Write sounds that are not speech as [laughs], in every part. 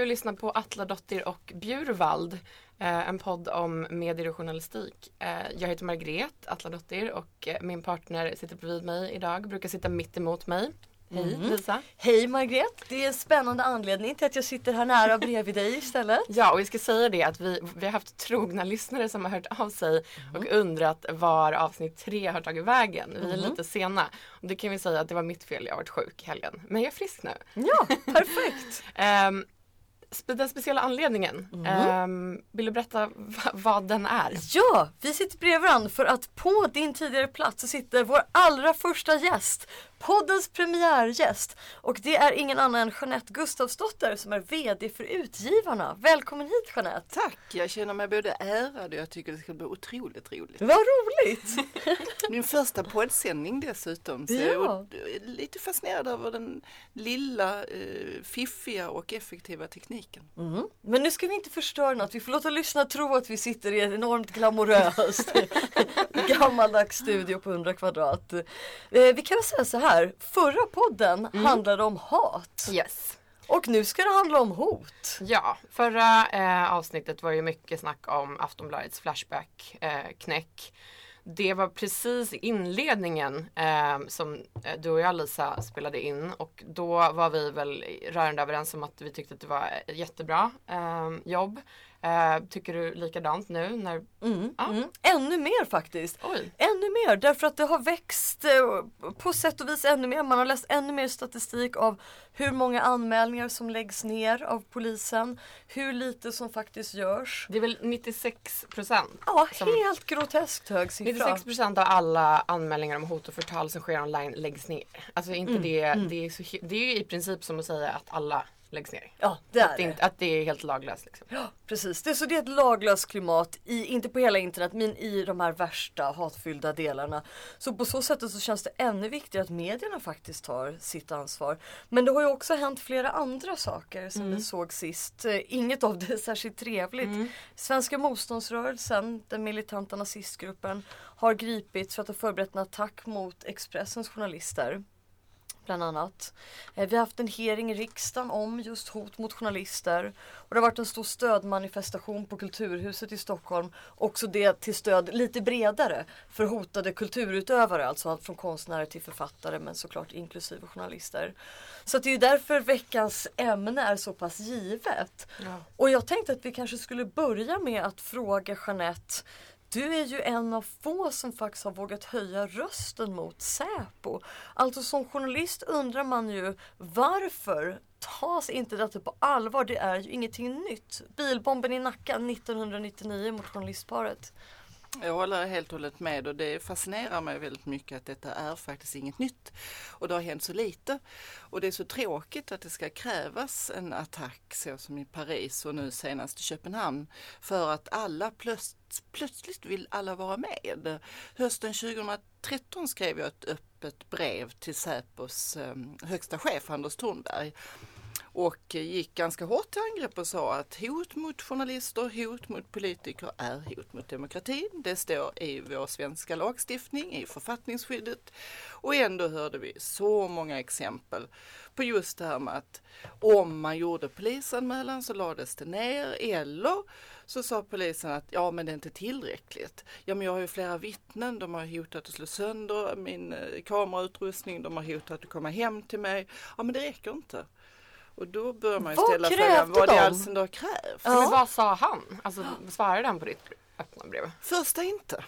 Du lyssnar på Atla Dottir och Bjurvald. Eh, en podd om medier och journalistik. Eh, jag heter Margret Atla Dottir och eh, min partner sitter bredvid mig idag. Brukar sitta mitt emot mig. Hej Mm. Lisa. Hej Margret! Det är en spännande anledning till att jag sitter här nära bredvid dig istället. [laughs] Ja, och vi ska säga det att vi, vi har haft trogna lyssnare som har hört av sig och undrat var avsnitt tre har tagit vägen. Vi är lite sena. Och det kan vi säga att det var mitt fel, jag har varit sjuk i helgen. Men jag är frisk nu. Ja, perfekt! Um, [laughs] den speciella anledningen, ehm, vill du berätta va- vad den är? Ja, vi sitter bredvid varandra för att på din tidigare plats så sitter vår allra första gäst. Poddens premiärgäst. Och det är ingen annan än Jeanette Gustavsdotter som är VD för Utgivarna. Välkommen hit Jeanette! Tack, jag känner mig både ärad och jag tycker det ska bli otroligt roligt. Vad roligt! [laughs] Min första poddsändning dessutom. Så Ja. jag är lite fascinerad över den lilla, eh, fiffiga och effektiva tekniken. Mm. Men nu ska vi inte förstöra något. Vi får låta lyssna tro att vi sitter i en enormt glamoröst [laughs] gammaldags studio på 100 kvadrat. Eh, vi kan väl säga så här. Förra podden handlade om hat. Yes. Och nu ska det handla om hot. Ja, förra eh, avsnittet var ju mycket snack om Aftonbladets Flashback-knäck. det var precis inledningen eh, som eh, du och jag Lisa spelade in och då var vi väl rörande överens om att vi tyckte att det var ett jättebra eh, jobb. Eh, tycker du likadant nu när Mm, Ja. mm. Ännu mer faktiskt. Oj. Ännu mer därför att det har växt eh, på sätt och vis ännu mer. Man har läst ännu mer statistik av hur många anmälningar som läggs ner av polisen. Hur lite som faktiskt görs. Det är väl 96 procent. Ja, Som- helt groteskt hög siffra. 96 procent av alla anmälningar om hot och förtal som sker online läggs ner. Alltså inte Mm, det, det, är så, det är i princip som att säga att alla läggs ner. Ja, det Att är det, inte, att det är helt laglöst. Liksom. Ja, precis. Det är så det är ett laglöst klimat, i, inte på hela internet, men i de här värsta hatfyllda delarna. Så på så sätt så känns det ännu viktigare att medierna faktiskt tar sitt ansvar. Men det har ju också hänt flera andra saker som vi såg sist. Eh, Inget av det är särskilt trevligt. Svenska motståndsrörelsen, den militanta nazistgruppen, har gripits för att ha förberett en attack mot Expressens journalister bland annat. Eh, Vi har haft en hearing i riksdagen om just hot mot journalister. Och det har varit en stor stödmanifestation på Kulturhuset i Stockholm. Också det till stöd lite bredare för hotade kulturutövare, alltså allt från konstnärer till författare men såklart inklusive journalister. Så det är därför veckans ämne är så pass givet. Ja. Och jag tänkte att vi kanske skulle börja med att fråga Jeanette du är ju en av få som faktiskt har vågat höja rösten mot Säpo. Alltså som journalist undrar man ju varför tas inte detta på allvar? Det är ju ingenting nytt. Bilbomben i Nacka 1999 mot journalistparet. Jag håller helt och hållet med och det fascinerar mig väldigt mycket att detta är faktiskt inget nytt. Och det har hänt så lite. Och det är så tråkigt att det ska krävas en attack så som i Paris och nu senast i Köpenhamn. För att alla plötsligt plötsligt vill alla vara med. Hösten 2013 skrev jag ett öppet brev till Säpos ehm, högsta chef Anders Thornberg och gick ganska hårt till angrepp och sa att hot mot journalister, hot mot politiker är hot mot demokratin. Det står i vår svenska lagstiftning, i författningsskyddet. Och ändå hörde vi så många exempel på just det här med att om man gjorde polisanmälan så lades det ner eller så sa polisen att ja men det är inte tillräckligt. Ja men jag har ju flera vittnen, de har hotat att slå sönder min eh, kamerautrustning, de har hotat att komma hem till mig. Ja men det räcker inte. Och då bör man ju ställa frågan, vad det de? är all sin dag krävs? Ja. Men vad sa han? Alltså svarade han på ditt öppna brev? Första inte.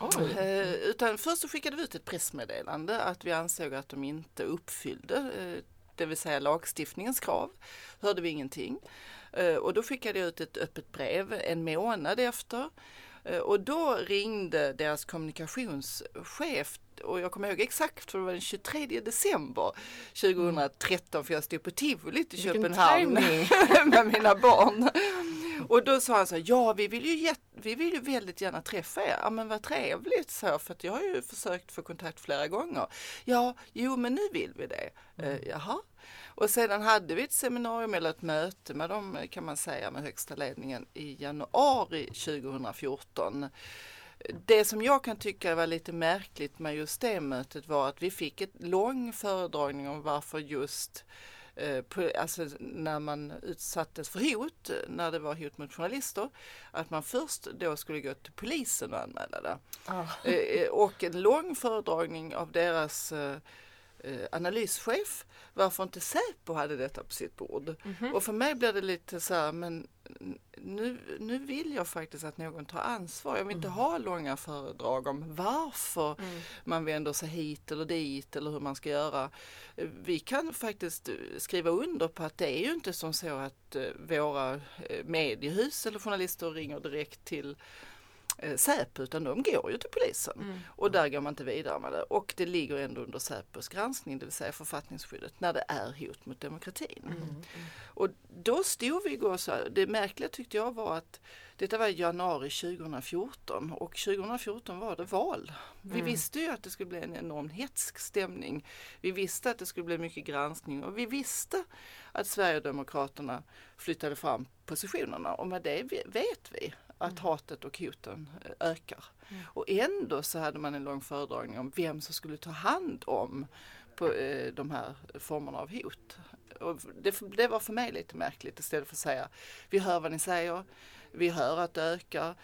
Oj. Eh, utan först så skickade vi ut ett pressmeddelande att vi ansåg att de inte uppfyllde, eh, det vill säga lagstiftningens krav. Hörde vi ingenting. Eh, och då skickade jag ut ett öppet brev en månad efter. Eh, och då ringde deras kommunikationschef och jag kommer ihåg exakt för det var den 23 december 2013 för jag stod på tivolit i Vilken Köpenhamn [laughs] med mina barn. Och då sa han så här, ja vi vill ju, vi vill ju väldigt gärna träffa er. Ja men vad trevligt så för att jag har ju försökt få kontakt flera gånger. Ja, jo men nu vill vi det. Eh, jaha. Och sedan hade vi ett seminarium eller ett möte med dem kan man säga med högsta ledningen i januari 2014. Det som jag kan tycka var lite märkligt med just det mötet var att vi fick ett lång föredragning om varför just eh, alltså när man utsattes för hot, när det var hot mot journalister, att man först då skulle gå till polisen och anmäla det. Ah. Eh, och en lång föredragning av deras eh, eh, analyschef varför inte Säpo hade detta på sitt bord. Och för mig blir det lite så här, men nu, nu vill jag faktiskt att någon tar ansvar. Jag vill inte ha långa föredrag om varför man vänder sig hit eller dit eller hur man ska göra. Eh, Vi kan faktiskt eh, skriva under på att det är ju inte som så att eh, våra eh, mediehus eller journalister ringer direkt till eh, Säpo utan de går ju till polisen. Och där går man inte vidare med det. Och det ligger ändå under Säpos granskning, det vill säga författningsskyddet, när det är hot mot demokratin. Och då stod vi igår så här, det märkliga tyckte jag var att detta var i januari 2014 och 2014 var det val. Vi visste ju att det skulle bli en enorm hetsk stämning. Vi visste att det skulle bli mycket granskning. Och vi visste att Sverigedemokraterna flyttade fram positionerna. Och med det ve- vet vi att hatet och hoten eh, ökar. Och ändå så hade man en lång föredragning om vem som skulle ta hand om på eh, de här formerna av hot. Och det, det var för mig lite märkligt istället för att säga vi hör vad ni säger, vi hör att det ökar,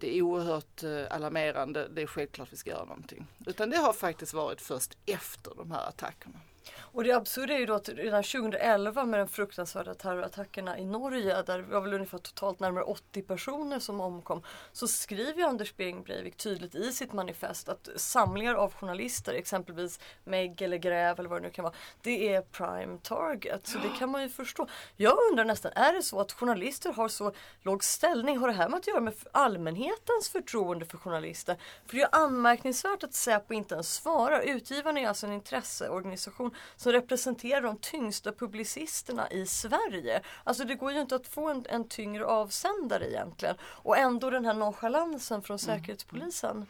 det är oerhört eh, alarmerande, det är självklart vi ska göra någonting. Utan det har faktiskt varit först efter de här attackerna. Och det absurda är ju då att redan 2011 med de fruktansvärda terrorattackerna i Norge där det var väl ungefär totalt närmare 80 personer som omkom. Så skriver ju Anders Behring Breivik tydligt i sitt manifest att samlingar av journalister, exempelvis Meg eller Gräv eller vad det nu kan vara, det är prime target. Så det kan man ju förstå. Jag undrar nästan, är det så att journalister har så låg ställning? Har det här med att göra med allmänhetens förtroende för journalister? För det är ju anmärkningsvärt att Säpo inte ens svarar. Utgivarna är alltså en intresseorganisation som representerar de tyngsta publicisterna i Sverige. Alltså det går ju inte att få en, en tyngre avsändare egentligen. Och ändå den här nonchalansen från Säkerhetspolisen.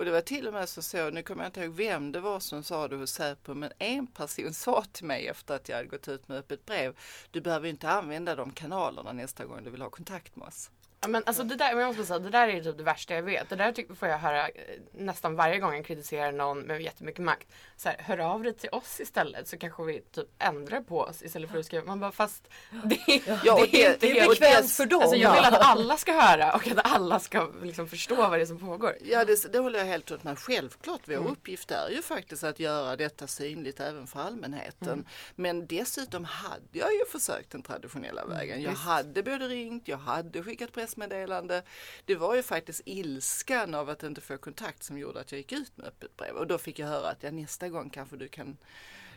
Och det var till och med så, så, nu kommer jag inte ihåg vem det var som sa det hos Säpo, men en person sa till mig efter att jag hade gått ut med öppet brev, du behöver inte använda de kanalerna nästa gång du vill ha kontakt med oss. Ja, men alltså det där, men jag måste säga, det där är typ det värsta jag vet. Det där tycker, får jag höra eh, nästan varje gång jag kritiserar någon med jättemycket makt. Så här, hör av dig till oss istället så kanske vi typ ändrar på oss istället för att skriva. Man bara fast det, Ja, och det är det- inte det är helt- bekvämt för dem. Alltså, jag Ja. vill att alla ska höra och att alla ska liksom förstå vad det är som pågår. Ja, det, det håller jag helt med. Självklart, vår uppgift är ju faktiskt att göra detta synligt även för allmänheten. Men dessutom hade jag ju försökt den traditionella vägen. Jag hade både ringt, jag hade skickat pressmeddelande. Det var ju faktiskt ilskan av att inte få kontakt som gjorde att jag gick ut med öppet brev. Och då fick jag höra att ja, nästa gång kanske du kan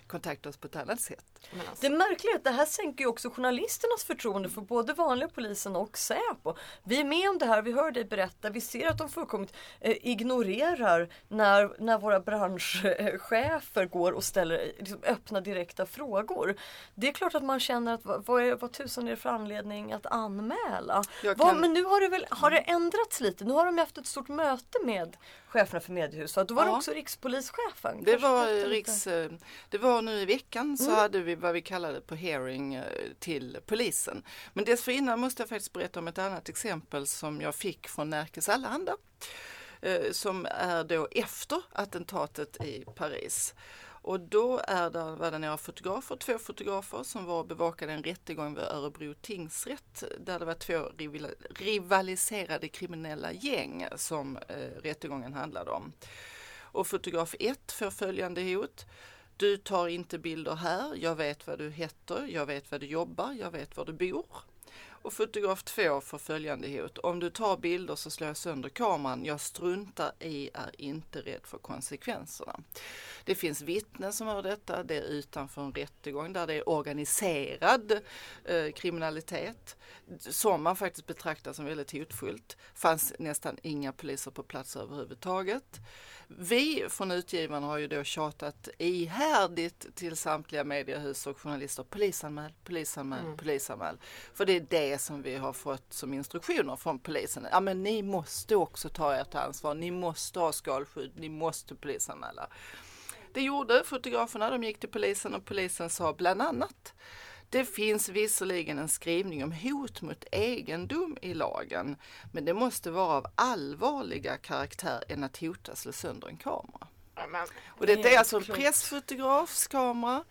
kontakta oss på ett annat sätt. Alltså, Det märkliga är att det här sänker ju också journalisternas förtroende för både vanliga polisen och Säpo. Vi är med om det här, vi hör dig berätta, vi ser att de fullkomligt eh, ignorerar när, när våra branschchefer går och ställer liksom, öppna direkta frågor. Det är klart att man känner att vad, vad, är, vad tusan är det för anledning att anmäla? Jag Vad, kan- men nu har det väl har det ändrats lite. Nu har de haft ett stort möte med cheferna för mediehus. Då var det Ja. också rikspolischefen. Det var, riks, eh, det var nu i veckan så Mm. hade vi vad vi kallade på hearing eh, till polisen. Men dessförinnan måste jag faktiskt berätta om ett annat exempel som jag fick från Närkes Allehanda. eh, Som är då efter attentatet i Paris. Och då är det, var det några fotografer, två fotografer som var och bevakade en rättegång vid Örebro tingsrätt där det var två rivaliserade kriminella gäng som eh, rättegången handlade om. Och fotograf 1 får följande hot. Du tar inte bilder här, jag vet vad du heter, jag vet vad du jobbar, jag vet var du bor. Och fotograf 2 får följande hot. Om du tar bilder så slår jag sönder kameran. Jag struntar i, är inte rädd för konsekvenserna. Det finns vittnen som hör detta. Det är utanför en rättegång där det är organiserad eh, kriminalitet som man faktiskt betraktar som väldigt hotfullt. fanns nästan inga poliser på plats överhuvudtaget. Vi från utgivarna har ju då tjatat ihärdigt till samtliga mediehus och journalister. Polisanmäl, polisanmäl, polisanmäl. För det är det som vi har fått som instruktioner från polisen. Ja men ni måste också ta ert ansvar. Ni måste ha skalskydd. Ni måste polisanmäla. Det gjorde fotograferna. De gick till polisen och polisen sa bland annat det finns visserligen en skrivning om hot mot egendom i lagen, men det måste vara av allvarliga karaktär än att hota slå sönder en kamera. ja, men, Och detta är alltså en pressfotografs kamera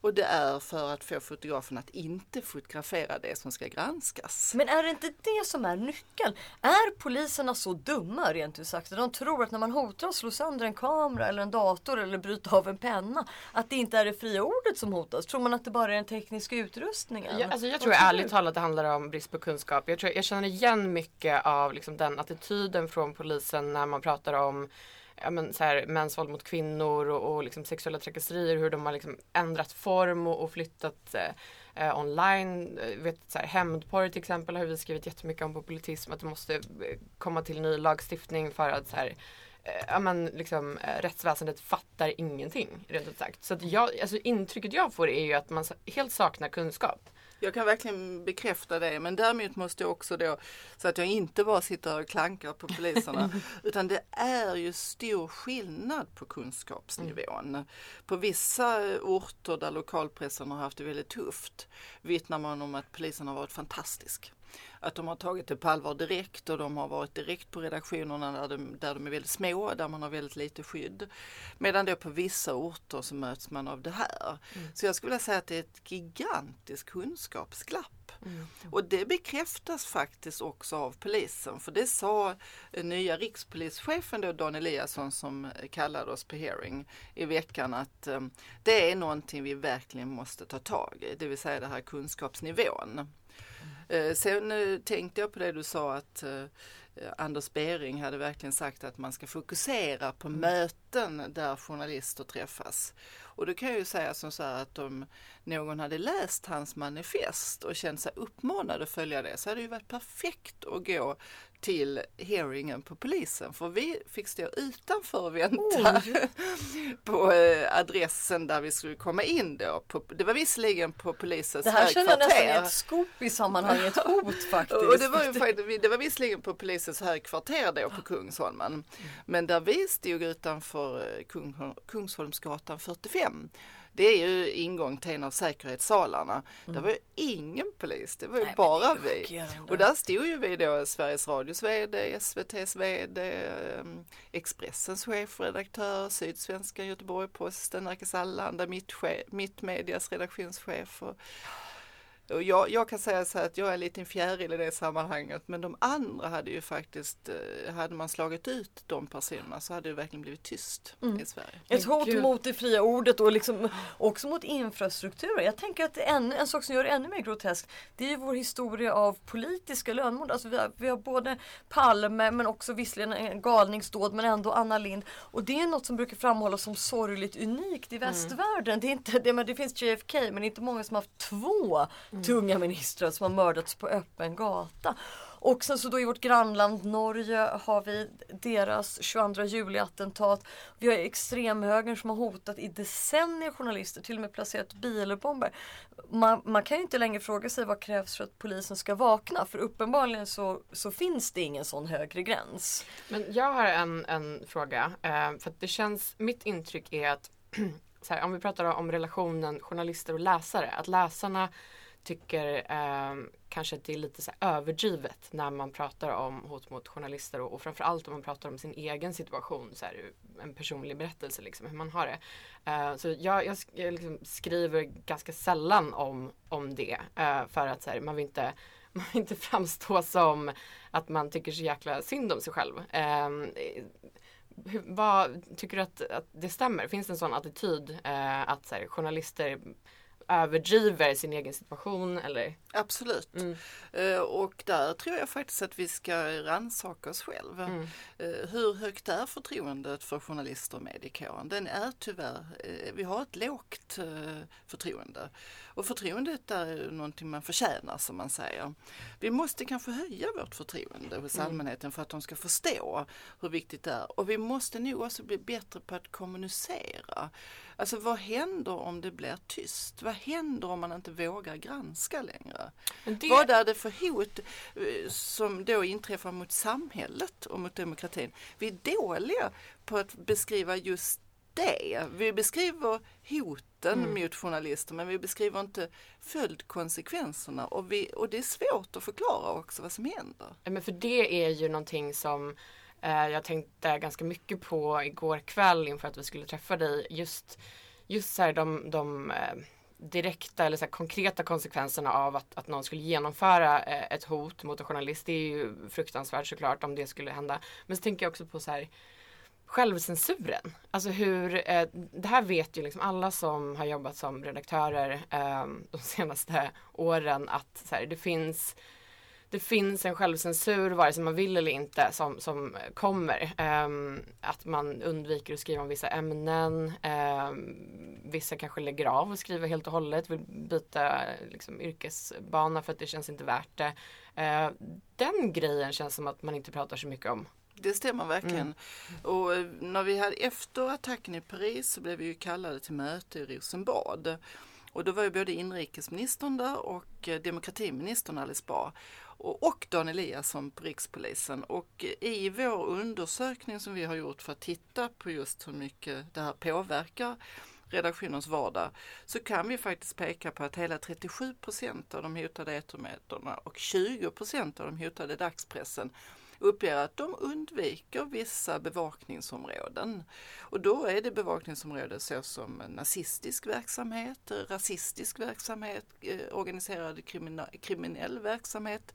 Och det är för att få fotografen att inte fotografera det som ska granskas. Men är det inte det som är nyckeln? Är poliserna så dumma rent ut sagt? De tror att när man hotar att slå sönder en kamera eller en dator eller bryta av en penna att det inte är det fria ordet som hotas? Tror man att det bara är den tekniska utrustningen? Jag, alltså jag tror ärligt talat det handlar om brist på kunskap. Jag, tror, jag känner igen mycket av liksom den attityden från polisen när man pratar om ja, men, så här, mäns våld mot kvinnor och, och liksom sexuella trakasserier, hur de har liksom ändrat form och, och flyttat eh, eh online. Eh, vet, så här, hämndporr till exempel har vi skrivit jättemycket om på politism, att det måste eh, komma till ny lagstiftning för att så här, ja, men, liksom, rättsväsendet fattar ingenting rent ut sagt. Så att jag, alltså, intrycket jag får är ju att man helt saknar kunskap. Jag kan verkligen bekräfta det men däremot måste jag också då så att jag inte bara sitter och klankar på poliserna [laughs] utan det är ju stor skillnad på kunskapsnivån. Mm. På vissa orter där lokalpressen har haft det väldigt tufft vittnar man om att polisen har varit fantastisk att de har tagit det på allvar direkt och de har varit direkt på redaktionerna där de, där de är väldigt små, där man har väldigt lite skydd. Medan då på vissa orter så möts man av det här. Mm. Så jag skulle vilja säga att det är ett gigantiskt kunskapsglapp. Mm. Och det bekräftas faktiskt också av polisen för det sa nya rikspolischefen då Dan Eliasson som kallade oss på hearing i veckan att um, det är någonting vi verkligen måste ta tag i, det vill säga det här kunskapsnivån. Eh, sen eh, tänkte jag på det du sa att eh, Anders Bering hade verkligen sagt att man ska fokusera på mm. möten där journalister träffas. Och då kan jag ju säga som så här att om någon hade läst hans manifest och känt sig uppmanad att följa det så hade det ju varit perfekt att gå till hearingen på polisen för vi fick stå utanför och vänta [laughs] på eh, adressen där vi skulle komma in då. Det var visserligen på polisens högkvarter. Det här känner jag nästan ett skop i sammanhanget, [laughs] hot faktiskt. och det, var ju, det var visserligen på polisens högkvarter då på Kungsholmen. Men där vi stod utanför eh, Kung, Kungsholmsgatan 45 det är ju ingång till en av säkerhetssalarna. Mm. Där var ju ingen polis, det var ju Nej, bara vi. Och där stod ju vi då, Sveriges Radios VD, SVTs VD, ehm, Expressens chefredaktör, Sydsvenska, Göteborg-Posten, Nerikes Allehanda, mitt, mitt medias redaktionschef. Och, och jag, jag, kan säga så här att jag är en liten fjäril i det sammanhanget men de andra hade ju faktiskt, eh, hade man slagit ut de personerna så hade det verkligen blivit tyst mm. i Sverige. Ett hot Gud. mot det fria ordet och liksom också mot infrastrukturen. Jag tänker att en, en sak som gör det ännu mer groteskt det är ju vår historia av politiska lönnmord. Alltså vi har, vi har både Palme men också visserligen en galningsdåd men ändå Anna Lind. Och det är något som brukar framhållas som sorgligt unikt i mm. västvärlden. Mm. Det, är inte, det, men det finns JFK men det är inte många som har haft två. Tunga ministrar som har mördats på öppen gata. Och sen så då i vårt grannland Norge har vi deras 22 juli-attentat. Vi har extremhögern som har hotat i decennier journalister, till och med placerat bilbomber. Man, man, kan ju inte längre fråga sig vad krävs för att polisen ska vakna för uppenbarligen så, så finns det ingen sån högre gräns. Men jag har en, en fråga. Eh, för det känns, mitt intryck är att [clears throat] här, om vi pratar om relationen journalister och läsare, att läsarna tycker eh, kanske att det är lite så överdrivet när man pratar om hot mot journalister och, och framförallt om man pratar om sin egen situation, så här, en personlig berättelse, liksom, hur man har det. Eh, så jag, jag, jag liksom skriver ganska sällan om, om det eh, för att så här, man vill inte [laughs] man vill inte framstå som att man tycker så jäkla synd om sig själv. Ehm, eh, hur, vad, tycker du att, att, det stämmer? Finns det en sån attityd eh, att så här, journalister överdriver sin egen situation eller? Absolut. Mm. Uh, och där tror jag faktiskt att vi ska rannsaka oss själva. Mm. Uh, hur högt är förtroendet för journalister och mediekåren? Den är tyvärr, uh, vi har ett lågt förtroende. Och förtroendet är någonting man förtjänar som man säger. Vi måste kanske höja vårt förtroende hos mm. allmänheten för att de ska förstå hur viktigt det är. Och vi måste nog också bli bättre på att kommunicera. Alltså vad händer om det blir tyst? Vad händer om man inte vågar granska längre? Det... Vad är det för hot eh, som då inträffar mot samhället och mot demokratin? Vi är dåliga på att beskriva just det. Vi beskriver hoten mm. mot journalister men vi beskriver inte följdkonsekvenserna och, vi, och det är svårt att förklara också vad som händer. Men för det är ju någonting som Eh, jag tänkte ganska mycket på igår kväll inför att vi skulle träffa dig. Just, just så här de, de eh, direkta eller så här, konkreta konsekvenserna av att, att någon skulle genomföra eh, ett hot mot en journalist. Det är ju fruktansvärt såklart om det skulle hända. Men så tänker jag också på så här självcensuren. Alltså hur, eh, det här vet ju liksom alla som har jobbat som redaktörer eh, de senaste åren att så här, det finns det finns en självcensur vare sig man vill eller inte som, som kommer. Um, att man undviker att skriva om vissa ämnen. Um, vissa kanske lägger av och skriver helt och hållet, vill byta liksom, yrkesbana för att det känns inte värt det. Uh, den grejen känns som att man inte pratar så mycket om. Det stämmer verkligen. Mm. Och eh, när vi hade efter attacken i Paris så blev vi ju kallade till möte i Rosenbad. Och då var ju både inrikesministern där och eh, demokratiministern Alice Bah och Dan Eliasson på Rikspolisen. Och i vår undersökning som vi har gjort för att titta på just hur mycket det här påverkar redaktionens vardag så kan vi faktiskt peka på att hela 37 procent av de hotade etermedierna och 20 procent av de hotade dagspressen uppger att de undviker vissa bevakningsområden. Och då är det bevakningsområden såsom nazistisk verksamhet, rasistisk verksamhet, eh, organiserad kriminell verksamhet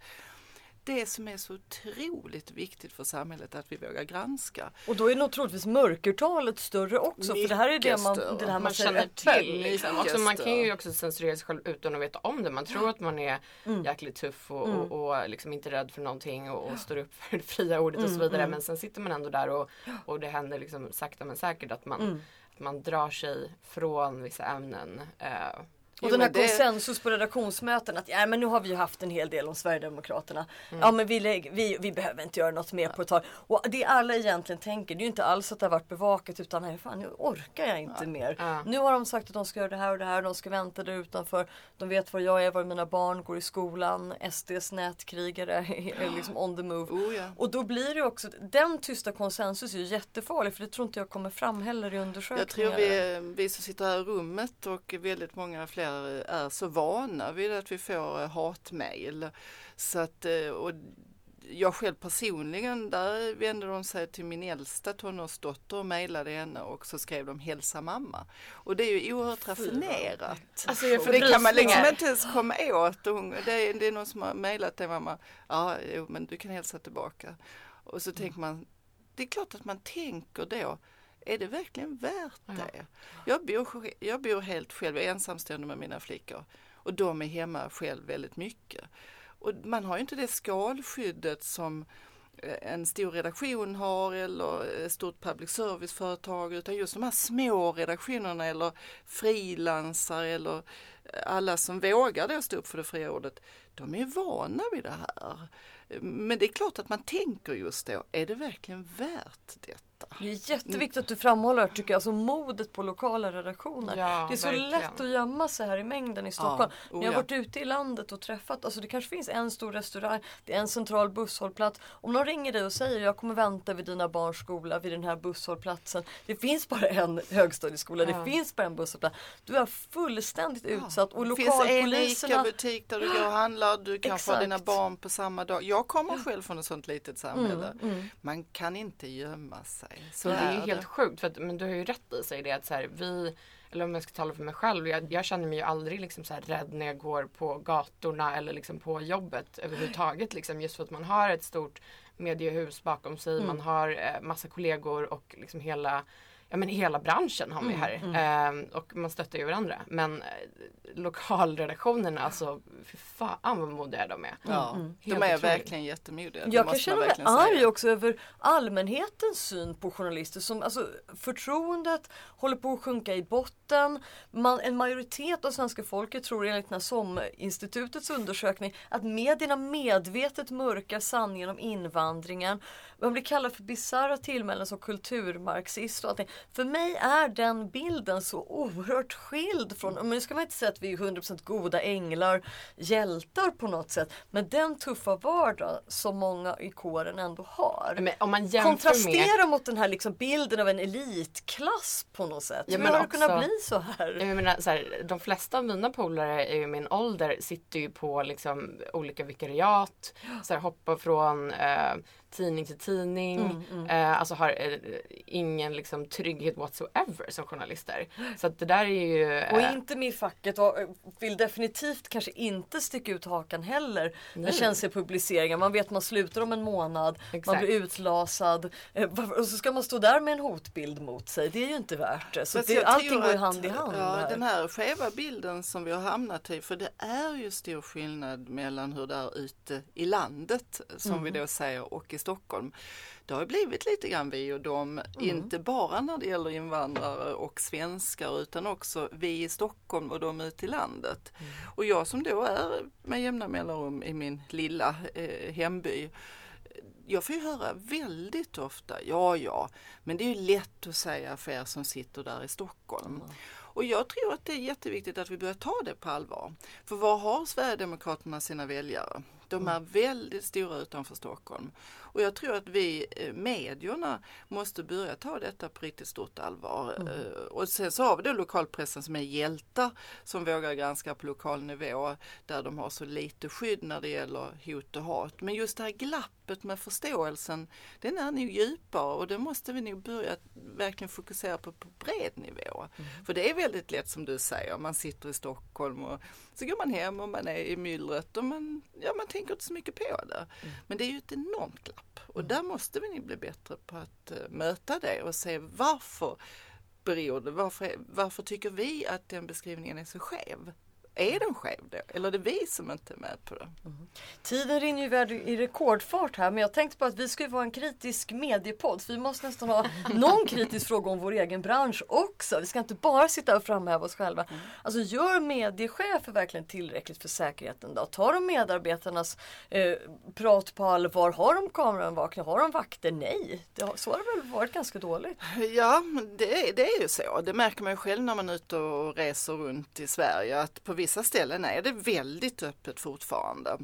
det som är så otroligt viktigt för samhället att vi vågar granska. Och då är nog troligtvis mörkertalet större också mycket för det här är det man, det här man, man känner till. Liksom. Också, man kan ju också censurera sig själv utan att veta om det. Man tror att man är mm. jäkligt tuff och, mm. och, och liksom inte rädd för någonting och, och står upp för det fria ordet och så mm, vidare. Mm. Men sen sitter man ändå där och, och det händer liksom sakta men säkert att man, mm. att man drar sig från vissa ämnen. Eh, och den här det... konsensus på redaktionsmöten att ja, men nu har vi ju haft en hel del om Sverigedemokraterna. Mm. Ja men vi, vi, vi behöver inte göra något mer på ett tag. Och det alla egentligen tänker det är ju inte alls att det har varit bevakat utan nej, fan nu orkar jag inte ja. mer. Ja. Nu har de sagt att de ska göra det här och det här. De ska vänta där utanför. De vet var jag är, var mina barn går i skolan. SDs nätkrigare [laughs] är liksom on the move. Oh, och då blir det också, den tysta konsensus är ju jättefarlig för det tror inte jag kommer fram heller i undersökningar. Jag tror vi, vi som sitter här i rummet och väldigt många fler fler är så vana vid att vi får eh, hatmejl. Så att, eh, och jag själv personligen, där vände de sig till min äldsta tonårsdotter och mejlade henne och så skrev de hälsa mamma. Och det är ju oerhört raffinerat. Alltså, det kan man liksom inte ens komma åt. Det är, det är någon som har mejlat till mamma, ja jo, men du kan hälsa tillbaka. Och så mm. tänker man, det är klart att man tänker då, är det verkligen värt det? Jag, bor, jag bor helt själv, ensamstående med mina flickor och de är hemma själv väldigt mycket. Och man har ju inte det skalskyddet som eh, en stor redaktion har eller ett stort public service-företag utan just de här små redaktionerna eller frilansare eller alla som vågar då stå upp för det fria ordet, de är vana vid det här. Men det är klart att man tänker just då, är det verkligen värt det? Det är jätteviktigt att du framhåller tycker jag, alltså modet på lokala redaktioner. Ja, det är så verkligen. lätt att gömma sig här i mängden i Stockholm. Ja, oh, När jag har varit ute i landet och träffat, alltså det kanske finns en stor restaurang, det är en central busshållplats. Om någon ringer dig och säger jag kommer vänta vid dina barns skola vid den här busshållplatsen. Det finns bara en högstadieskola, ja. det finns bara en busshållplats. Du är fullständigt utsatt och lokalpoliserna. Det finns en ICA-butik där du går och handlar, du kanske har dina barn på samma dag. Jag kommer själv från ett sånt litet samhälle. Mm, mm. Man kan inte gömma sig. Så det är helt sjukt. För att, men du har ju rätt i sig det att så här, vi, eller om jag ska tala för mig själv, jag, jag känner mig ju aldrig liksom så rädd när jag går på gatorna eller liksom på jobbet överhuvudtaget. Liksom, just för att man har ett stort mediehus bakom sig, mm. man har eh, massa kollegor och liksom hela ja men hela branschen har vi mm, här. Mm, eh, och man stöttar ju varandra. Men eh, lokalredaktionerna, alltså fan vad modiga de är. Ja, mm, mm. de är otroligt. verkligen jättemodiga. Jag kan känna mig arg också över allmänhetens syn på journalister. Som, alltså, förtroendet håller på att sjunka i botten. Man, en majoritet av svenska folket tror enligt SOM-institutets undersökning att medierna medvetet mörkar sanningen om invandringen. Man blir kallad för bisarra tillmälen som kulturmarxist och allting. För mig är den bilden så oerhört skild från, men nu ska man inte säga att vi är 100% goda änglar, hjältar på något sätt. Men den tuffa vardag som många i kåren ändå har. Men om man kontrasterar med... mot den här liksom bilden av en elitklass på något sätt. Ja, Hur har det kunnat bli så här? Jag menar, så här, de flesta av mina polare i min ålder sitter ju på liksom olika vikariat. Så här, hoppar från eh, tidning till tidning. Mm, mm. Eh, alltså har eh, ingen liksom, trygghet whatsoever som journalister. Så att det där är ju... Och eh, är inte med i facket och eh, vill definitivt kanske inte sticka ut hakan heller. Nej. Med känsliga publiceringar. Man vet att man slutar om en månad. Man Exakt. blir utlasad. Eh, Och så ska man stå där med en hotbild mot sig. Det är ju inte värt det. Så det, allting går ju att, hand i hand. Ja, här. den här skeva bilden som vi har hamnat i, för det är ju stor skillnad mellan hur det är ute i landet, som Mm. vi då säger, och i Stockholm. Det har blivit lite grann vi och dem, Mm. inte bara när det gäller invandrare och svenskar utan också vi i Stockholm och de ute i landet. Mm. Och jag som då är med jämna mellanrum i min lilla eh, hemby, jag får ju höra väldigt ofta, ja ja, men det är ju lätt att säga för er som sitter där i Stockholm. Och jag tror att det är jätteviktigt att vi börjar ta det på allvar. För var har Sverigedemokraterna sina väljare? De är väldigt stora utanför Stockholm. Och jag tror att vi, eh, medierna, måste börja ta detta på riktigt stort allvar. Eh, Och sen så har vi då lokalpressen som är hjältar som vågar granska på lokal nivå där de har så lite skydd när det gäller hot och hat. Men just det här glappet med förståelsen, den är nog djupare och det måste vi nog börja verkligen fokusera på på bred nivå. För det är väldigt lätt som du säger, man sitter i Stockholm och så går man hem och man är i myllret och man, ja, man tänker inte så mycket på det. Men det är ju ett enormt glapp och där måste vi bli bättre på att eh, möta det och se varför beror det, varför, varför tycker vi att den beskrivningen är så skev? Är den skev då? Eller är det vi som inte är med på det? Tiden rinner ju iväg i rekordfart här men jag tänkte på att vi ska ju vara en kritisk mediepodd. Så vi måste nästan ha [laughs] någon kritisk fråga om vår egen bransch också. Vi ska inte bara sitta och framhäva oss själva. Alltså gör mediechefer verkligen tillräckligt för säkerheten då? Tar de medarbetarnas eh, prat på allvar? Har de kameraövervakning? Har de vakter? Nej, det har, så har det väl varit ganska dåligt. Ja, det, är- det är ju så. Det märker man ju själv när man är ute och reser runt i Sverige att på vissa ställen är det väldigt öppet fortfarande.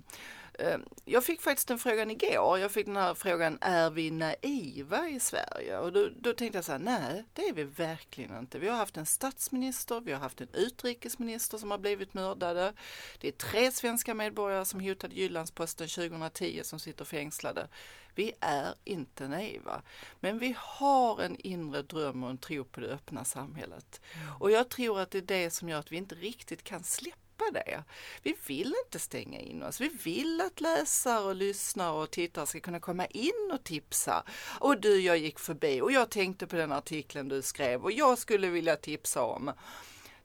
Eh, Jag fick faktiskt den frågan igår. Jag fick den här frågan, är vi naiva i Sverige? Och då, då tänkte jag så här, nej det är vi verkligen inte. Vi har haft en statsminister, vi har haft en utrikesminister som har blivit mördade. Det är tre svenska medborgare som hotade Jyllandsposten 2010 som sitter fängslade. Vi är inte naiva. Men vi har en inre dröm och en tro på det öppna samhället. Och jag tror att det är det som gör att vi inte riktigt kan släppa det. Vi vill inte stänga in oss. Vi vill att läsare och lyssnare och tittare ska kunna komma in och tipsa. Och du, jag gick förbi och jag tänkte på den artikeln du skrev och jag skulle vilja tipsa om.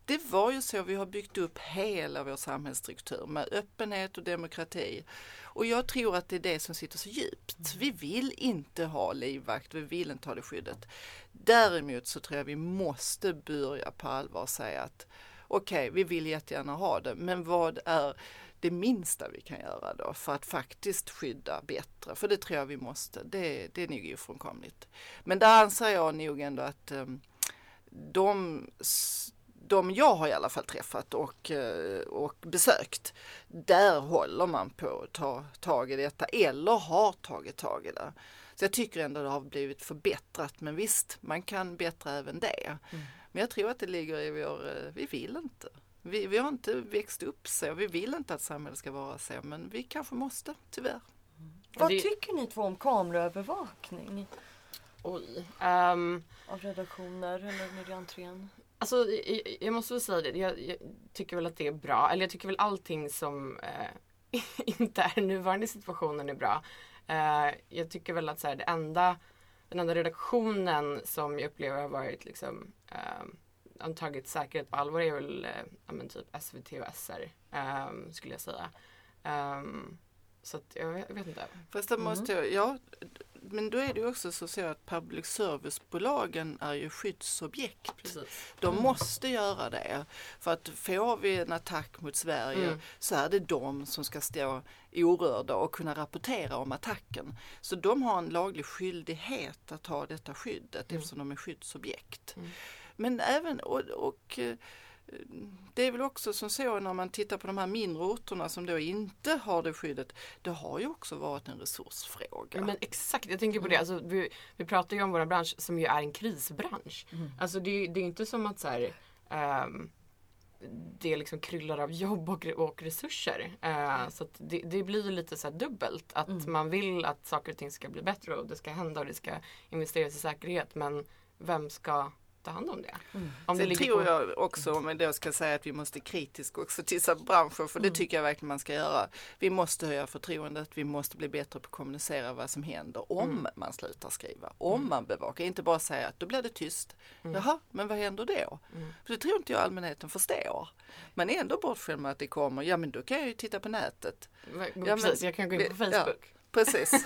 Det var ju så vi har byggt upp hela vår samhällsstruktur med öppenhet och demokrati. Och jag tror att det är det som sitter så djupt. Vi vill inte ha livvakt, vi vill inte ha det skyddet. Däremot så tror jag vi måste börja på allvar säga att okej, vi vill jättegärna ha det, men vad är det minsta vi kan göra då för att faktiskt skydda bättre? För det tror jag vi måste. Det, det är nog ofrånkomligt. Men där anser jag nog ändå att ehm, de, de jag har i alla fall träffat och, eh, och besökt, där håller man på att ta tag i detta eller har tagit tag i det. Så jag tycker ändå det har blivit förbättrat, men visst, man kan bättra även det. Mm. Men jag tror att det ligger i vår, eh, vi vill inte. Vi, vi har inte växt upp så, vi vill inte att samhället ska vara så, men vi kanske måste, tyvärr. Vad det- tycker ni två om kameraövervakning Oj. Ehm, av redaktioner eller nere i entrén? Alltså jag, jag måste väl säga det, jag, jag tycker väl att det är bra. Eller jag tycker väl allting som eh, [laughs] inte är nuvarande situationen är bra. Eh, jag tycker väl att så här, det enda, den enda redaktionen som jag upplever har varit liksom um, tagit säkerhet på allvar är väl uh, men typ SVT och SR um, ehm, skulle jag säga. Um, så att jag, vet inte. Fast det måste jag, ja, men då är det ju också så, att public service-bolagen är ju skyddsobjekt. Precis. De måste göra det. För att får vi en attack mot Sverige Mm. så är det de som ska stå orörda och kunna rapportera om attacken. Så de har en laglig skyldighet att ha detta skyddet Mm. eftersom de är skyddsobjekt. Mm. Men även, och, och eh, det är väl också som så när man tittar på de här mindre orterna som då inte har det skyddet. Det har ju också varit en resursfråga. Men exakt, jag tänker på det. Alltså, vi, vi pratar ju om vår bransch som ju är en krisbransch. Alltså det, är- inte som att så här, ehm, det liksom kryllar av jobb och, och resurser. Eh, så det, det blir ju lite så dubbelt. Att Mm. man vill att saker och ting ska bli bättre och det ska hända och det ska investeras i säkerhet. Men vem ska ta hand om det? Mm. Om Sen ligger tror på- jag också, om jag då ska säga att vi måste kritiskt också till så branscher, för det tycker jag verkligen man ska göra. Vi måste höja förtroendet, vi måste bli bättre på att kommunicera vad som händer om man slutar skriva, om man bevakar, inte bara säga att då blir det tyst. Jaha, men vad händer då? För det tror inte jag allmänheten förstår. Man är ändå bortskämd med att det kommer, ja men då kan jag ju titta på nätet. Ja, men- Precis, jag kan gå in på Ja. Precis. [laughs]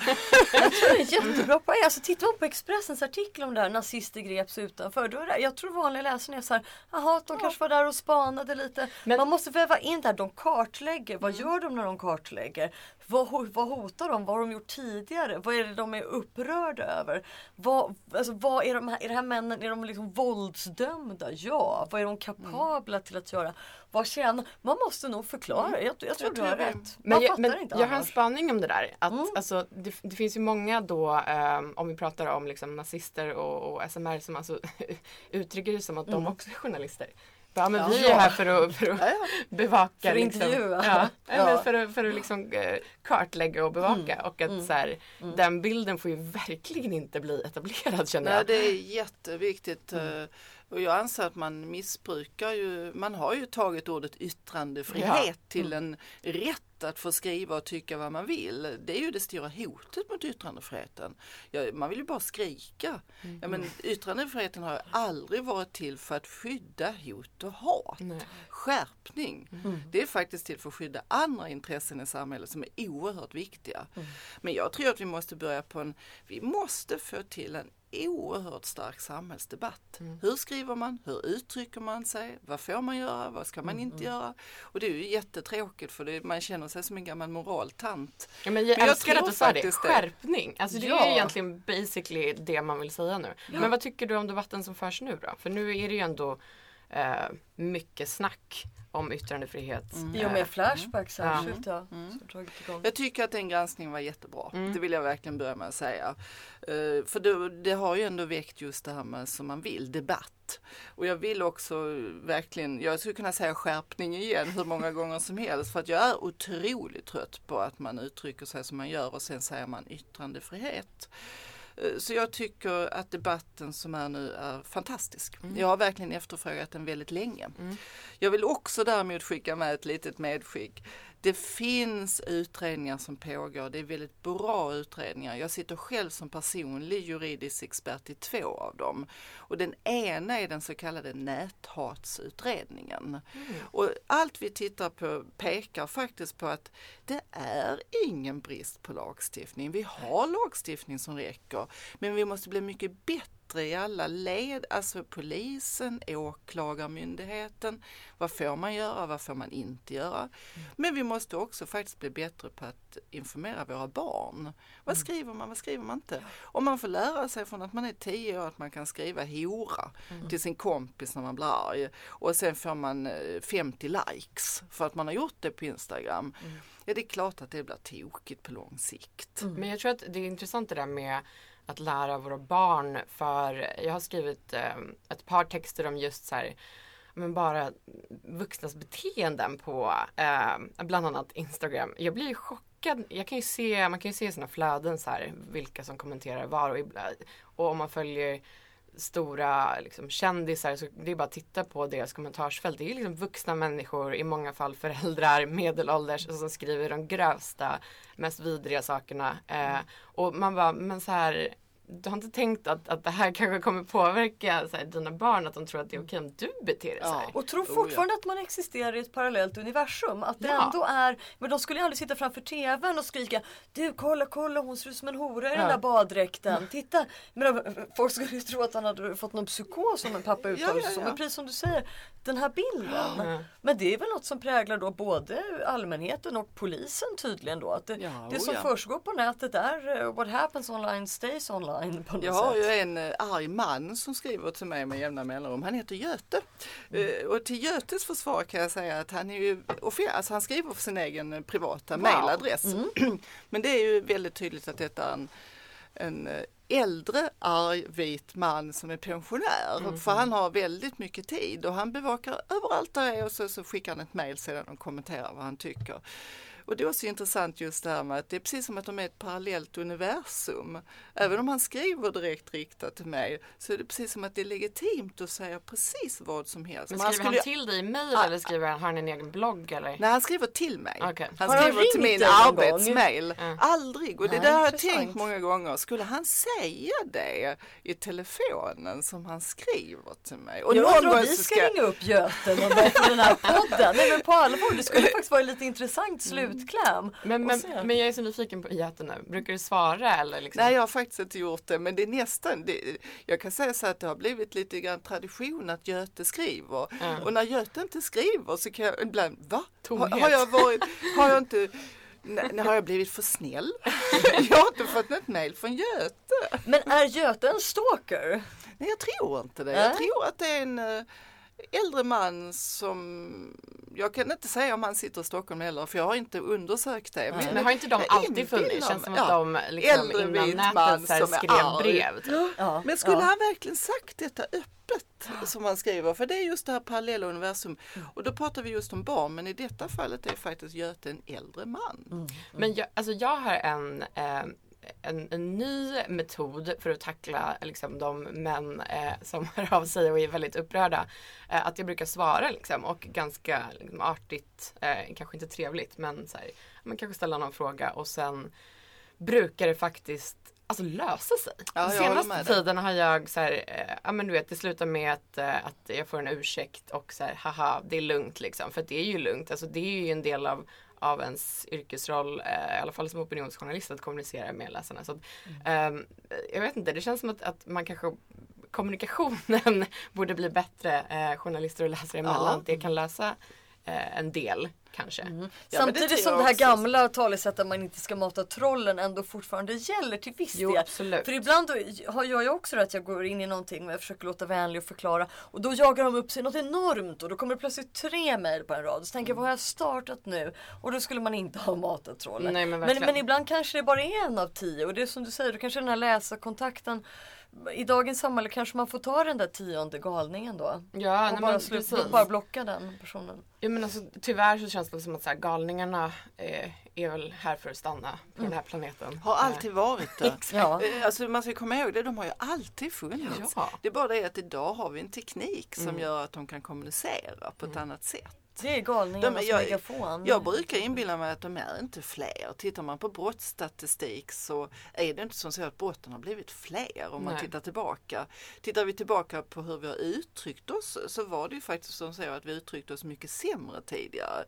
Det är jättebra poäng. Alltså tittar man på Expressens artikel om det här nazister greps utanför. Då är det, jag tror vanliga läsare är så här, jaha de kanske var där och spanade lite. Men- man måste väva in det här, de kartlägger. Vad gör de när de kartlägger? Vad, vad hotar de? Vad har de gjort tidigare? Vad är det de är upprörda över? Vad, alltså, vad är, de här, är det här männen, är de liksom våldsdömda? Ja. Vad är de kapabla till att göra? Vad tjänar? Man måste nog förklara. Jag, jag tror Jag du har rätt. Man Men, jag, fattar men inte jag har en spaning om det där. Att, Mm. alltså, det, det finns ju många då, ehm, om vi pratar om liksom, nazister och, och SMR som alltså, [laughs] uttrycker det som att de också är journalister. Ja men Mm. Ja. vi är här för att, för att Ja, ja. bevaka. För att liksom, intervjua. Ja, Ja. för, att- för att liksom, eh, kartlägga och bevaka. Mm. Och att så här, den bilden får ju verkligen inte bli etablerad känner Nej, jag. det är jätteviktigt. eh, Och jag anser att man missbrukar ju, man har ju tagit ordet yttrandefrihet till en rätt att få skriva och tycka vad man vill. Det är ju det stora hotet mot yttrandefriheten. Ja, man vill ju bara skrika. Ja, men yttrandefriheten har aldrig varit till för att skydda hot och hat. Nej. Skärpning. Det är faktiskt till för att skydda andra intressen i samhället som är oerhört viktiga. Men jag tror att vi måste börja på en, vi måste få till en oerhört stark samhällsdebatt. Hur skriver man? Hur uttrycker man sig? Vad får man göra? Vad ska man inte göra? Och det är ju jättetråkigt för det, man känner sig som en gammal moraltant. Ja, men jag Men jag älskar att du sa det. Skärpning. Alltså det är Ja. ju egentligen basically det man vill säga nu. Men vad tycker du om debatten som förs nu då? För nu är det ju ändå eh, mycket snack om yttrandefrihet. I och med Flashback Ja. särskilt ja. Som dragit igång. Jag tycker att den granskningen var jättebra. Mm. Det vill jag verkligen börja med att säga. Eh, för det, det har ju ändå väckt just det här med som man vill, debatt. Och jag vill också verkligen, jag skulle kunna säga skärpning igen hur många [laughs] gånger som helst. För att jag är otroligt trött på att man uttrycker sig som man gör och sen säger man yttrandefrihet. Eh, Så jag tycker att debatten som är nu är fantastisk. Jag har verkligen efterfrågat den väldigt länge. Jag vill också däremot skicka med ett litet medskick. Det finns utredningar som pågår. Det är väldigt bra utredningar. Jag sitter själv som personlig juridisk expert i två av dem. Och den ena är den så kallade näthatsutredningen. Och allt vi tittar på pekar faktiskt på att det är ingen brist på lagstiftning. Vi har lagstiftning som räcker, men vi måste bli mycket bättre i alla led, alltså polisen, åklagarmyndigheten. Vad får man göra, vad får man inte göra? Men vi måste också faktiskt bli bättre på att informera våra barn. Vad skriver man, vad skriver man inte? Om man får lära sig från att man är tio år att man kan skriva hora till sin kompis när man blir arg och sen får man eh, 50 likes för att man har gjort det på Instagram. Ja, det är klart att det blir tokigt på lång sikt. Men jag tror att det är intressant det där med att lära våra barn för jag har skrivit eh, ett par texter om just så här men bara vuxnas beteenden på eh, bland annat Instagram. Jag blir ju chockad. Jag kan ju se, man kan ju se i sina flöden så här vilka som kommenterar var och, ibland, och om man följer stora liksom, kändisar så det är bara att titta på deras kommentarsfält. Det är liksom vuxna människor, i många fall föräldrar, [laughs] medelålders som skriver de grövsta, mest vidriga sakerna. Eh, och man bara, men så här du har inte tänkt att, att det här kanske kommer påverka så här, dina barn, att de tror att det är okej om du beter dig så här? Ja. Och tror Oh, ja. fortfarande att man existerar i ett parallellt universum. Att det Ja. ändå är, men de skulle ju aldrig sitta framför tvn och skrika Du kolla kolla hon ser ut som en hora i den Ja. där baddräkten. Titta! Men folk skulle ju tro att han hade fått någon psykos som en pappa uttalade Ja, ja, sig som. ja. Men precis som du säger, den här bilden. Ja. Men det är väl något som präglar då både allmänheten och polisen tydligen då. Att det, Ja, det oh som ja. försiggår på nätet är uh, what happens online stays online på något Jag har sätt. ju en eh, arg man som skriver till mig med jämna mellanrum. Han heter Göte. Eh, och till Götes försvar kan jag säga att han är ju alltså han skriver för sin egen eh, privata Wow. mailadress. [clears throat] Men det är ju väldigt tydligt att detta är en en äldre arg vit man som är pensionär. Mhm. För han har väldigt mycket tid och han bevakar överallt där är och så, så skickar han ett mejl sedan och kommenterar vad han tycker. Och det är också intressant just det här med att det är precis som att de är ett parallellt universum. Även om han skriver direkt riktat till mig så är det precis som att det är legitimt att säga precis vad som helst. Men skriver han, skulle- till dig i mail Ah, eller skriver han, har han en egen blogg eller? Nej, han skriver till mig. Okej. Han Har han skriver till min arbetsmail. Ja. Aldrig. Och det Nej, där har jag tänkt många gånger. Skulle han säga det i telefonen som han skriver till mig? Och jag undrar om vi ska ringa upp Göten och den här podden. Nej men på allvar, det skulle [laughs] faktiskt vara lite intressant slutkläm. Men, men, men jag är så nyfiken på nu. Brukar du svara eller? Liksom? Nej, jag har faktiskt inte gjort det, men det är nästan, det, jag kan säga så att det har blivit lite grann tradition att Göte skriver. Ja. Och när Göte inte skriver så kan jag ibland, va? Har, Tomhet. har jag varit, har jag inte, nej, har jag blivit för snäll? [laughs] jag har inte fått något mejl från Göte. Men är Göte en stalker? Nej, jag tror inte det. Jag tror att det är en eh, äldre man som, jag kan inte säga om han sitter i Stockholm heller, för jag har inte undersökt det. Nej. Men har inte de alltid funnits? Känns som att de liksom Äldre innan man nätet som skrev arg. brev. Typ. Ja. Men skulle ja. han verkligen sagt detta öppet som han skriver? För det är just det här parallella universum. Och då pratar vi just om barn, men i detta fallet är faktiskt Göte en äldre man. Men jag, alltså jag har en, eh, en, en ny metod för att tackla liksom, de män eh, som hör av sig och är väldigt upprörda. Eh, att jag brukar svara liksom, och ganska liksom, artigt, eh, kanske inte trevligt men så här, man kanske ställa någon fråga och sen brukar det faktiskt alltså, lösa sig. Ja, Den senaste tiden har jag så här, eh, ja men du vet det slutar med att, eh, att jag får en ursäkt och så här, haha det är lugnt liksom. För det är ju lugnt, alltså det är ju en del av av ens yrkesroll, eh, i alla fall som opinionsjournalist, att kommunicera med läsarna. Så att, ehm, jag vet inte, det känns som att, att man kanske kommunikationen [laughs] borde bli bättre eh, journalister och läsare emellan. Ja. Det kan lösa eh, en del kanske. Ja, men det Samtidigt tror som det här också. gamla talesättet att man inte ska mata trollen ändå fortfarande gäller till viss Jo, del. absolut. För ibland då har jag ju också det att jag går in i någonting och jag försöker låta vänlig och förklara och då jagar de upp sig något enormt och då kommer det plötsligt tre mejl på en rad. Så tänker jag, vad har jag startat nu? Och då skulle man inte ha matat trollen. Nej, men men, men ibland kanske det bara är en av tio och det är som du säger, då kanske den här läsarkontakten i dagens samhälle kanske man får ta den där tionde galningen då. Ja, och nej, bara, men slut, precis. bara blocka den personen. Ja, men alltså, tyvärr så känns det som att så här, galningarna eh, är väl här för att stanna på den här planeten. Har Eh, alltid varit det. [laughs] Ja. Eh, Alltså man ska komma ihåg det, de har ju alltid funnits. Ja. Det är bara det att idag har vi en teknik som Mm. gör att de kan kommunicera på ett annat sätt. Det är galningarnas De jag- megafon. Jag brukar inbilla mig att de är inte fler. Tittar man på brottsstatistik så är det inte som så att brotten har blivit fler om man Nej. tittar tillbaka. Tittar vi tillbaka på hur vi har uttryckt oss så var det ju faktiskt som så att vi uttryckte oss mycket sämre tidigare.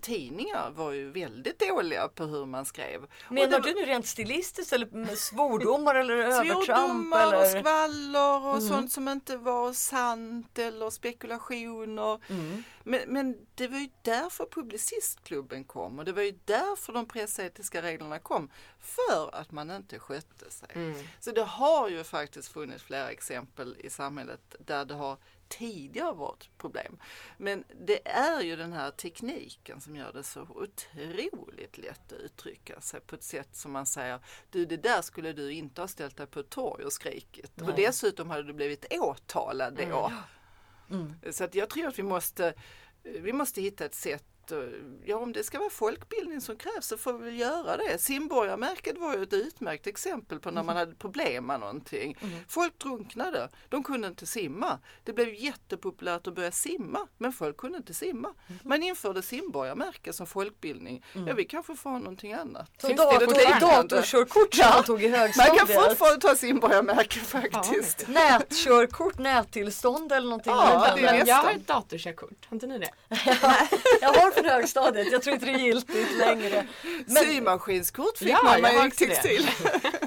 Tidningar var ju väldigt dåliga på hur man skrev. Och Menar det- du nu rent stilistiskt eller med svordomar eller övertramp? [laughs] Svordomar och Eller? skvaller och sånt som inte var sant eller spekulationer. Mm. Men, men det var ju därför Publicistklubben kom och det var ju därför de pressetiska reglerna kom. För att man inte skötte sig. Mm. Så det har ju faktiskt funnits flera exempel i samhället där det har tidigare varit problem. Men det är ju den här tekniken som gör det så otroligt lätt att uttrycka sig på ett sätt som man säger du det där skulle du inte ha ställt dig på ett torg och skrikit. Och Nej. dessutom hade du blivit åtalad då. Mm. Så att jag tror att vi måste, vi måste hitta ett sätt eh, Ja, om det ska vara folkbildning som krävs så får vi väl göra det. Simborgarmärket var ju ett utmärkt exempel på när man hade problem med någonting. Folk drunknade, de kunde inte simma. Det blev jättepopulärt att börja simma, men folk kunde inte simma. Man införde simborgarmärke som folkbildning. Ja, vi kanske får ha någonting annat. Så dator, datorkörkort som Ja. man tog i Man kan högstadiet. fortfarande ta simborgarmärke faktiskt. Nätkörkort, nättillstånd eller någonting Ja, liknande. det är Men jag har ett datorkörkort, har inte ni det? [laughs] Jag har från högstadiet, jag tror inte det är giltigt längre. [laughs] Men, Symaskinskort fick Ja, också det. textil. [laughs]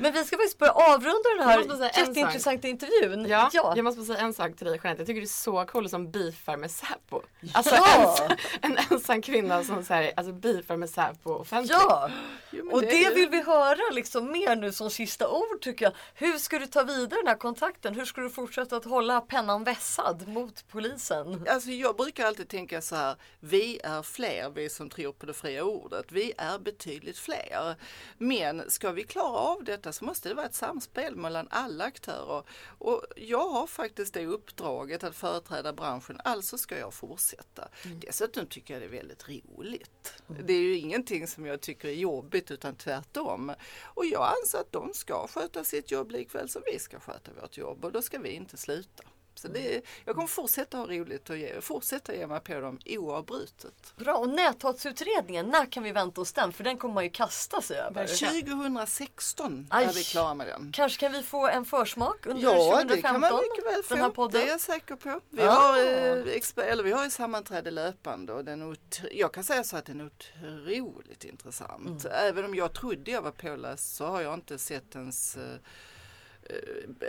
men vi ska faktiskt börja avrunda den här jätteintressanta intervjun. Ja, ja. jag måste bara säga en sak till dig Jeanette. Jag tycker det är så coolt som beefar med Säpo. Alltså Ja. en, en ensam kvinna som så här, alltså beefar med Säpo offentligt. Ja, Jo, och det vill vi höra liksom mer nu som sista ord tycker jag. Hur ska du ta vidare den här kontakten? Hur ska du fortsätta att hålla pennan vässad mot polisen? Alltså jag brukar alltid tänka så här, vi är fler, vi som tror på det fria ordet. Vi är betydligt fler. Men ska vi klara av detta så måste det vara ett samspel mellan alla aktörer. Och jag har faktiskt det uppdraget att företräda branschen, alltså ska jag fortsätta. Mm. Dessutom tycker jag det är väldigt roligt. Mm. Det är ju ingenting som jag tycker är jobbigt utan tvärtom. Och jag anser att de ska sköta sitt jobb likväl som vi ska sköta vårt jobb och då ska vi inte sluta. Så det, jag kommer fortsätta ha roligt och ge, fortsätta ge mig på dem oavbrutet. Bra, och näthatsutredningen, när kan vi vänta oss den? För den kommer man ju kasta sig över. 2016 Aj. är vi klara med den. Kanske kan vi få en försmak under ja, 2015? Ja, det kan man mycket väl få. Den här podden. Det är jag säker på. Vi, ah. har, eh, eller vi har ju sammanträde löpande och den jag kan säga så att den är otroligt intressant. Mm. Även om jag trodde jag var påläst så har jag inte sett ens eh,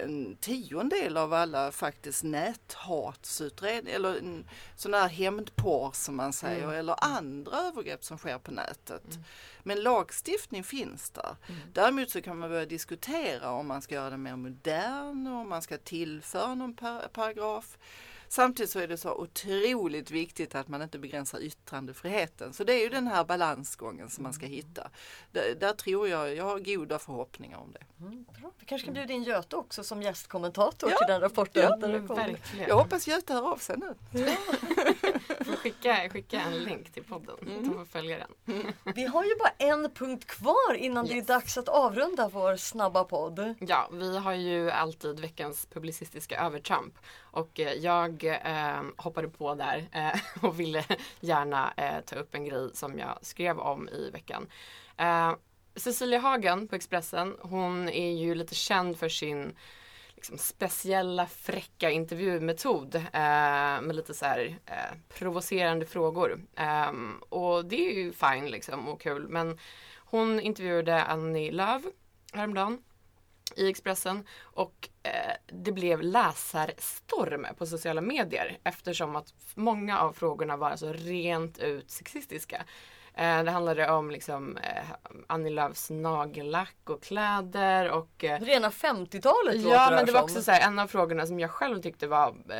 en tiondel av alla faktiskt näthatsutredningar eller sådana här hämndporr som man säger mm. eller andra övergrepp som sker på nätet. Mm. Men lagstiftning finns där. Mm. Däremot så kan man börja diskutera om man ska göra den mer modern och om man ska tillföra någon par paragraf. Samtidigt så är det så otroligt viktigt att man inte begränsar yttrandefriheten. Så det är ju den här balansgången som man ska hitta. Där, där tror jag, jag har goda förhoppningar om det. Mm. Vi kanske kan bjuda in Göte också som gästkommentator ja. till den rapporten. Ja, verkligen. Jag hoppas Göte hör av sig nu. Ja. [laughs] skicka, skicka en länk till podden. Mm. De får följa den. Vi har ju bara en punkt kvar innan yes. det är dags att avrunda vår snabba podd. Ja, vi har ju alltid veckans publicistiska övertramp. Och eh, jag eh, hoppade på där eh, [laughs] och ville gärna eh, ta upp en grej som jag skrev om i veckan. Eh, Cecilia Hagen på Expressen, hon är ju lite känd för sin liksom, speciella fräcka intervjumetod eh, med lite så här eh, provocerande frågor. Eh, och det är ju fine liksom och kul men hon intervjuade Annie Lööf häromdagen i Expressen och eh, det blev läsarstorm på sociala medier eftersom att många av frågorna var alltså rent ut sexistiska. Eh, det handlade om liksom eh, Annie Lööfs nagellack och kläder och eh, Rena 50-talet Ja men det var också så här, en av frågorna som jag själv tyckte var eh,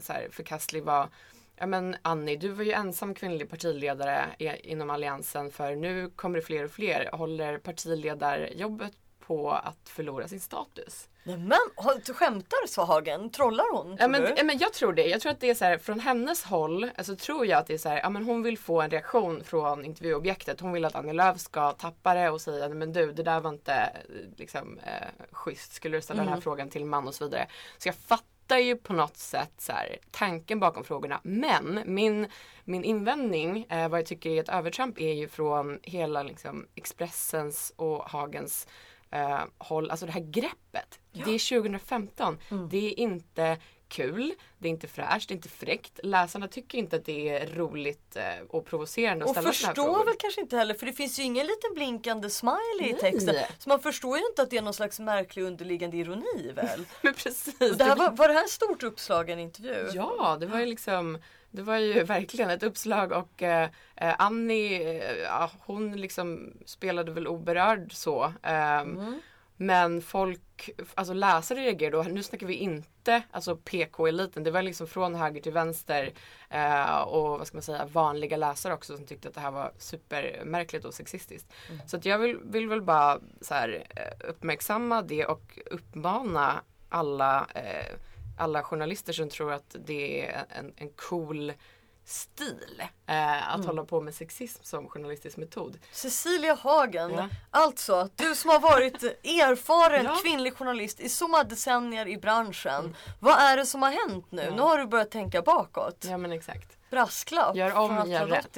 så här, förkastlig var Ja men Annie, du var ju ensam kvinnlig partiledare inom alliansen för nu kommer det fler och fler. Håller partiledarjobbet på att förlora sin status. Nej men skämtar Svahagen? Trollar hon? Ja men, ja men jag tror det. Jag tror att det är så här, från hennes håll, alltså tror jag att det är så här, ja men hon vill få en reaktion från intervjuobjektet. Hon vill att Annie Lööf ska tappa det och säga, men du det där var inte liksom eh, schysst. Skulle du ställa mm. den här mm. frågan till en man och så vidare. Så jag fattar ju på något sätt så här, tanken bakom frågorna. Men min, min invändning, eh, vad jag tycker är ett övertramp är ju från hela liksom, Expressens och Hagens eh, håll, alltså det här greppet. Ja. Det är 2015. Mm. Det är inte kul, det är inte fräscht, det är inte fräckt. Läsarna tycker inte att det är roligt eh, och provocerande att och ställa sådana här frågor. Och förstår väl kanske inte heller för det finns ju ingen liten blinkande smiley Nej. i texten. Så man förstår ju inte att det är någon slags märklig underliggande ironi väl? [laughs] Men precis. Och det här var, var det här en stort uppslagen intervju? Ja, det var ju liksom det var ju [laughs] verkligen ett uppslag och eh, eh Annie, eh, hon liksom spelade väl oberörd så. Eh, mm. Men folk, alltså läsare reagerade och nu snackar vi inte alltså PK-eliten. Det var liksom från höger till vänster eh, och vad ska man säga vanliga läsare också som tyckte att det här var supermärkligt och sexistiskt. Mm. Så att jag vill, vill väl bara så här, eh, uppmärksamma det och uppmana alla eh, alla journalister som tror att det är en, en cool stil eh, att mm. hålla på med sexism som journalistisk metod. Cecilia Hagen, ja. alltså du som har varit erfaren ja. kvinnlig journalist i så många decennier i branschen. Mm. Vad är det som har hänt nu? Ja. Nu har du börjat tänka bakåt. Ja men exakt. Brasklapp Gör om, gör rätt.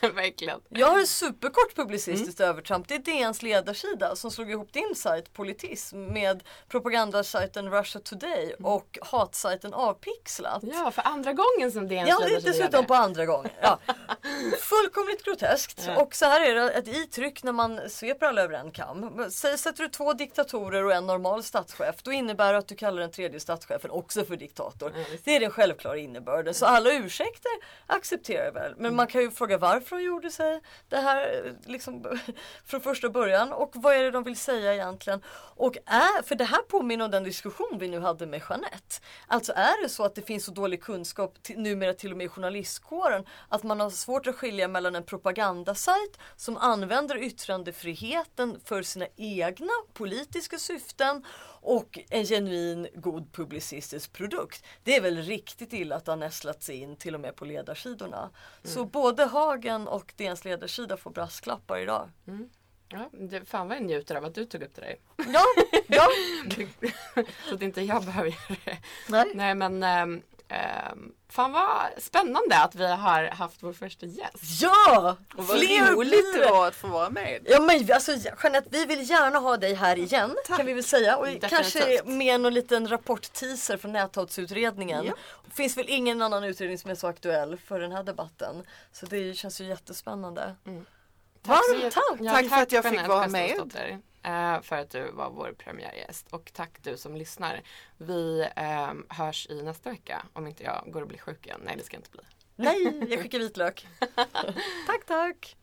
[laughs] Verkligen. Jag har ett superkort publicistiskt mm. övertramp. Det är DNs ledarsida som slog ihop din sajt Politism med propagandasajten Russia Today mm. och hatsajten Avpixlat. Ja, för andra gången som DNs ja, ledarsida. Ja, dessutom på andra gången. Ja. [laughs] Fullkomligt groteskt. Ja. Och så här är det, ett itryck när man sveper alla över en kam. Sätter du två diktatorer och en normal statschef, då innebär det att du kallar den tredje statschefen också för diktator. Ja, det är den självklara innebörden. Så alla ursäkter det accepterar jag väl. Men man kan ju fråga varför de gjorde sig det här liksom [laughs] från första början och vad är det de vill säga egentligen. Och är, för det här påminner om den diskussion vi nu hade med Jeanette. Alltså är det så att det finns så dålig kunskap till, numera till och med i journalistkåren att man har svårt att skilja mellan en propagandasajt som använder yttrandefriheten för sina egna politiska syften och en genuin god publicistisk produkt. Det är väl riktigt illa att det har nästlat sig in till och med på ledarsidorna. Mm. Så både Hagen och DNs ledarsida får brasklappar idag. Mm. Ja, det, fan vad jag njuter av att du tog upp det där. Ja, ja. [laughs] [laughs] så att inte jag behöver göra det. Nej. Nej men ähm, Fan vad spännande att vi har haft vår första gäst. Ja! Och vad roligt det var att få vara med. Ja men alltså Jeanette, vi vill gärna ha dig här igen Tack. kan vi väl säga. Och Definitivt. kanske med någon liten rapportteaser från näthatsutredningen. Ja. finns väl ingen annan utredning som är så aktuell för den här debatten. Så det känns ju jättespännande. Mm. Varmt tack! Ja, Tack för att jag fick vara med. Eh, för att du var vår premiärgäst och tack du som lyssnar. Vi eh, hörs i nästa vecka om inte jag går och blir sjuk igen. Nej det ska jag inte bli. Nej, jag skickar vitlök. [laughs] tack tack!